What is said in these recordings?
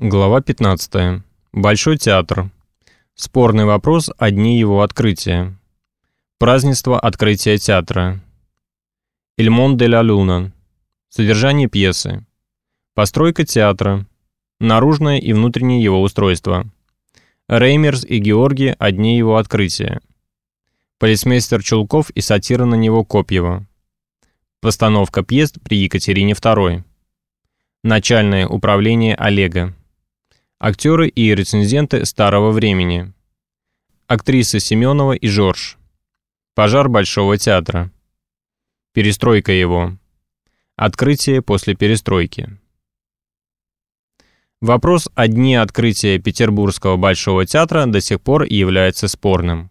Глава 15. Большой театр. Спорный вопрос о дне его открытия. Празднество открытия театра. Эльмон де ла Луна. Содержание пьесы. Постройка театра. Наружное и внутреннее его устройство. Реймерс и Георгий о дне его открытия. Полицмейстер Чулков и сатира на него Копьева. Постановка пьес при Екатерине II. Начальное управление Олега. Актеры и рецензенты старого времени. Актрисы Семенова и Жорж. Пожар Большого театра. Перестройка его. Открытие после перестройки. Вопрос о дне открытия Петербургского Большого театра до сих пор является спорным.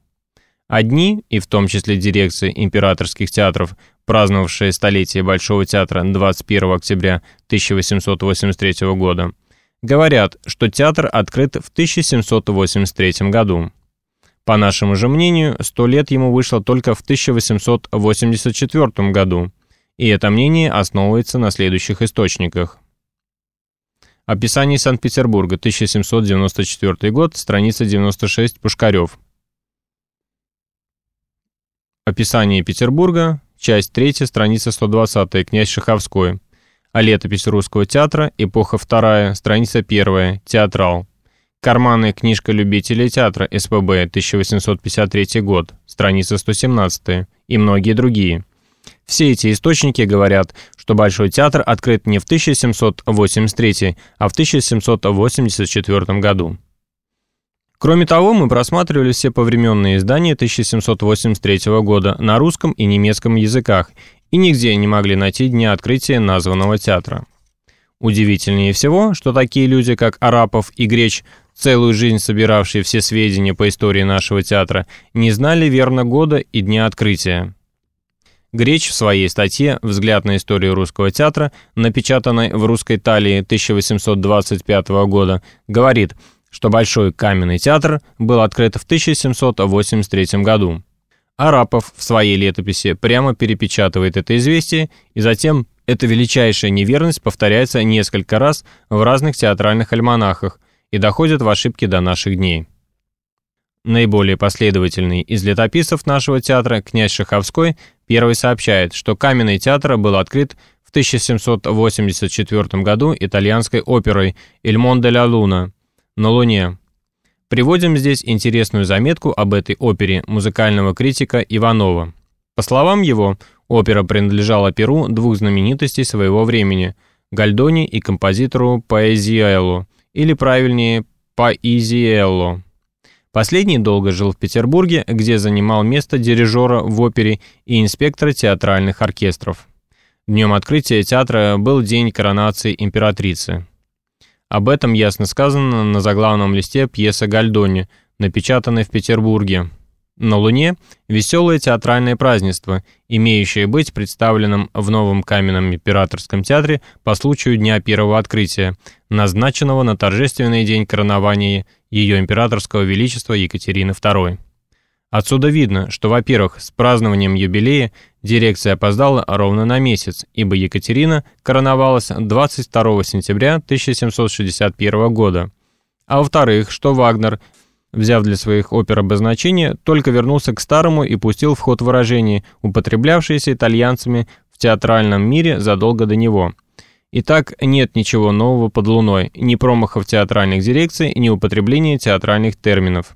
Одни, и в том числе дирекции императорских театров, праздновавшие столетие Большого театра 21 октября 1883 года, говорят, что театр открыт в 1783 году. По нашему же мнению, сто лет ему вышло только в 1884 году, и это мнение основывается на следующих источниках. Описание Санкт-Петербурга, 1794 год, страница 96, Пушкарев. Описание Петербурга, часть 3, страница 120, князь Шаховской. А летопись русского театра, эпоха вторая, страница первая, театрал. Карманная книжка любителей театра СПБ, 1853 год, страница 117 и многие другие. Все эти источники говорят, что Большой театр открыт не в 1783, а в 1784 году. Кроме того, мы просматривали все повременные издания 1783 года на русском и немецком языках и нигде не могли найти дня открытия названного театра. Удивительнее всего, что такие люди, как Арапов и Греч, целую жизнь собиравшие все сведения по истории нашего театра, не знали верно года и дня открытия. Греч в своей статье «Взгляд на историю русского театра», напечатанной в «Русской талии» 1825 года, говорит, что Большой каменный театр был открыт в 1783 году. Арапов в своей летописи прямо перепечатывает это известие, и затем эта величайшая неверность повторяется несколько раз в разных театральных альманахах и доходит в ошибки до наших дней. Наиболее последовательный из летописцев нашего театра, князь Шаховской, первый сообщает, что Каменный театр был открыт в 1784 году итальянской оперой «Иль де ла Луна» на Луне, Приводим здесь интересную заметку об этой опере музыкального критика Иванова. По словам его, опера принадлежала перу двух знаменитостей своего времени – Гальдони и композитору Паэзиэлло, или правильнее Паизиэлло. Последний долго жил в Петербурге, где занимал место дирижера в опере и инспектора театральных оркестров. Днем открытия театра был день коронации императрицы. Об этом ясно сказано на заглавном листе пьесы Гальдони, напечатанной в Петербурге. На Луне – веселое театральное празднество, имеющее быть представленным в новом каменном императорском театре по случаю Дня Первого Открытия, назначенного на торжественный день коронования Ее Императорского Величества Екатерины II. Отсюда видно, что, во-первых, с празднованием юбилея дирекция опоздала ровно на месяц, ибо Екатерина короновалась 22 сентября 1761 года. А во-вторых, что Вагнер, взяв для своих опер обозначение, только вернулся к старому и пустил в ход выражение, употреблявшееся итальянцами в театральном мире задолго до него. Итак, нет ничего нового под луной, ни промахов театральных дирекций, ни употребления театральных терминов.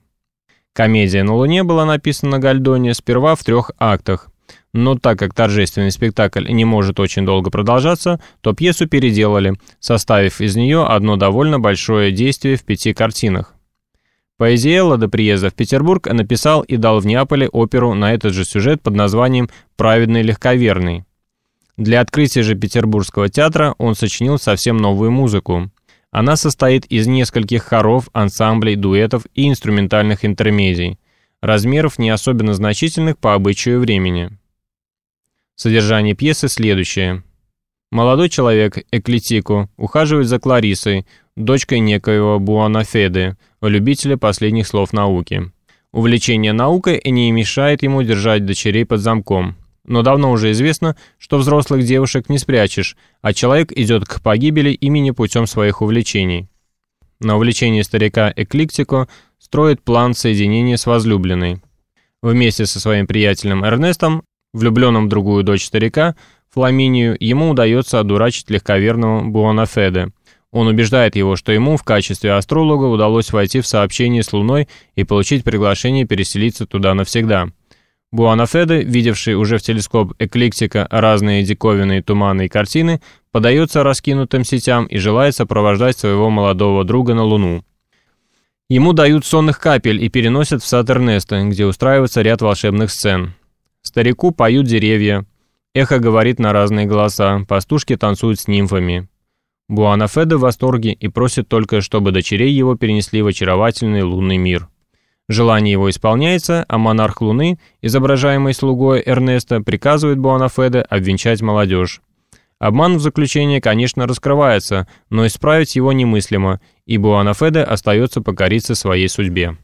Комедия на Луне была написана Гальдоне сперва в трех актах. Но так как торжественный спектакль не может очень долго продолжаться, то пьесу переделали, составив из нее одно довольно большое действие в пяти картинах. Поэзиэлло до приезда в Петербург написал и дал в Неаполе оперу на этот же сюжет под названием «Праведный легковерный». Для открытия же Петербургского театра он сочинил совсем новую музыку. Она состоит из нескольких хоров, ансамблей, дуэтов и инструментальных интермедий, размеров не особенно значительных по обычаю времени. Содержание пьесы следующее. Молодой человек, Эклетико, ухаживает за Кларисой, дочкой некоего Буанафеды, любителя последних слов науки. Увлечение наукой не мешает ему держать дочерей под замком. Но давно уже известно, что взрослых девушек не спрячешь, а человек идет к погибели имени путем своих увлечений. На увлечение старика Экликтико строит план соединения с возлюбленной. Вместе со своим приятелем Эрнестом, влюбленным в другую дочь старика, Фламинию, ему удается одурачить легковерного Буанафеде. Он убеждает его, что ему в качестве астролога удалось войти в сообщение с Луной и получить приглашение переселиться туда навсегда. Буанафеде, видевший уже в телескоп экликтика разные диковинные туманные картины, подается раскинутым сетям и желает сопровождать своего молодого друга на Луну. Ему дают сонных капель и переносят в сад Эрнеста, где устраивается ряд волшебных сцен. Старику поют деревья, эхо говорит на разные голоса, пастушки танцуют с нимфами. Буанафеде в восторге и просит только, чтобы дочерей его перенесли в очаровательный лунный мир. Желание его исполняется, а монарх Луны, изображаемый слугой Эрнеста, приказывает Буанафеде обвенчать молодежь. Обман в заключение, конечно, раскрывается, но исправить его немыслимо, и Буанафеде остается покориться своей судьбе.